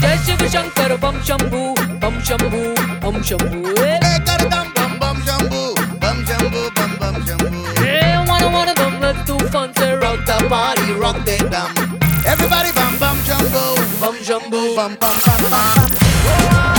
जय शिव शंकर बम शंभू बम शंभू बम Shambhu yeah, one of, one of them, let two do fun, say rock the party, rock the dam. Everybody bam bam jumbo, bam jumbo, bam bam bam bam. bam. Oh,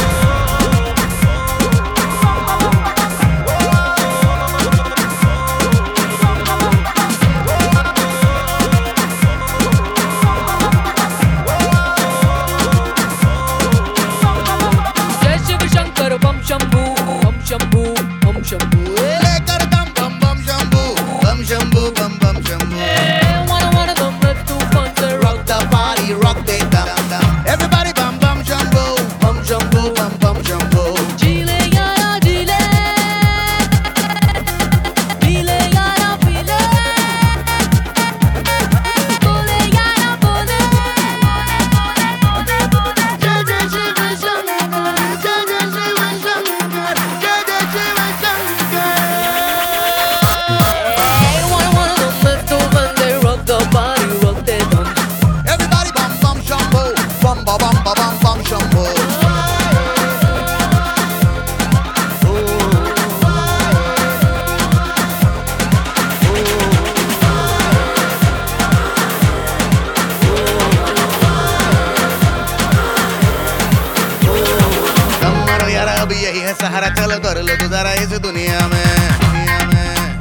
यही है सहारा चलो कर लो गुजारा इस दुनिया में दुनिया में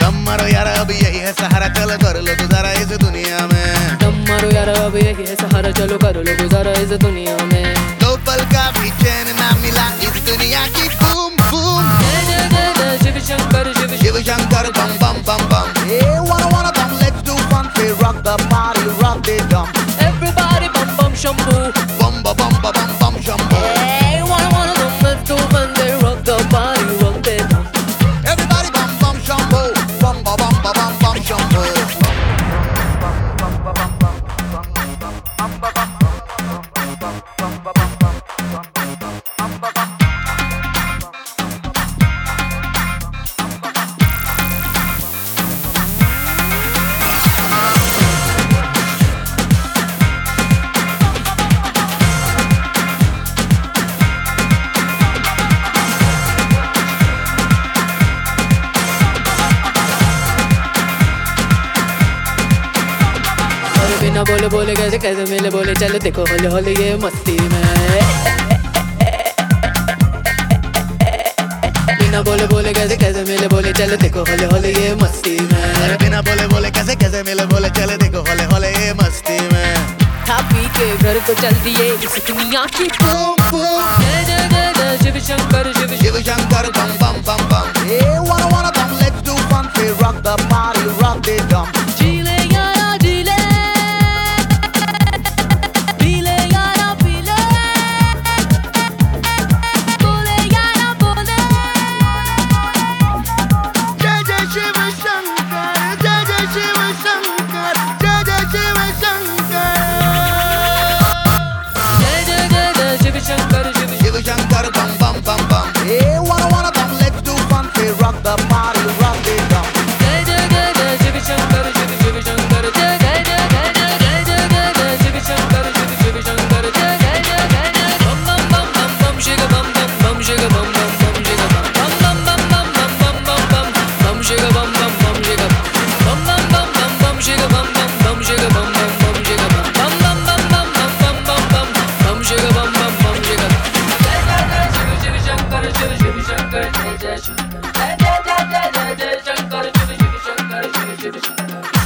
दम मारो यार अब यही है सहारा चलो कर लो गुजारा इस दुनिया में दम मारो यार अब यही है सहारा चलो करो लो गुजारा इस दुनिया में दो पल का भी चैन ना मिला इस दुनिया की बूम बूम शिव शंकर शिव शंकर बम बम. Hey, rock the party, rock the dum. Everybody bum bum shampoo. Bye-bye. बोले बोले कैसे कैसे मिले बोले चलो देखो होले होले ये मस्ती में बिना बोले बोले कैसे कैसे मिले बोले चलो देखो होले होले ये मस्ती में बिना बोले बोले कैसे कैसे मिले बोले चले देखो होले होले ये मस्ती में खा पी के घर को चल दिए इस दुनिया की Shiv Shankar Shiv Shiv Shankar bum bum bum bum. Hey, wanna wanna bum, let's do fun. Say rock the party, rock the dum. the party. did it.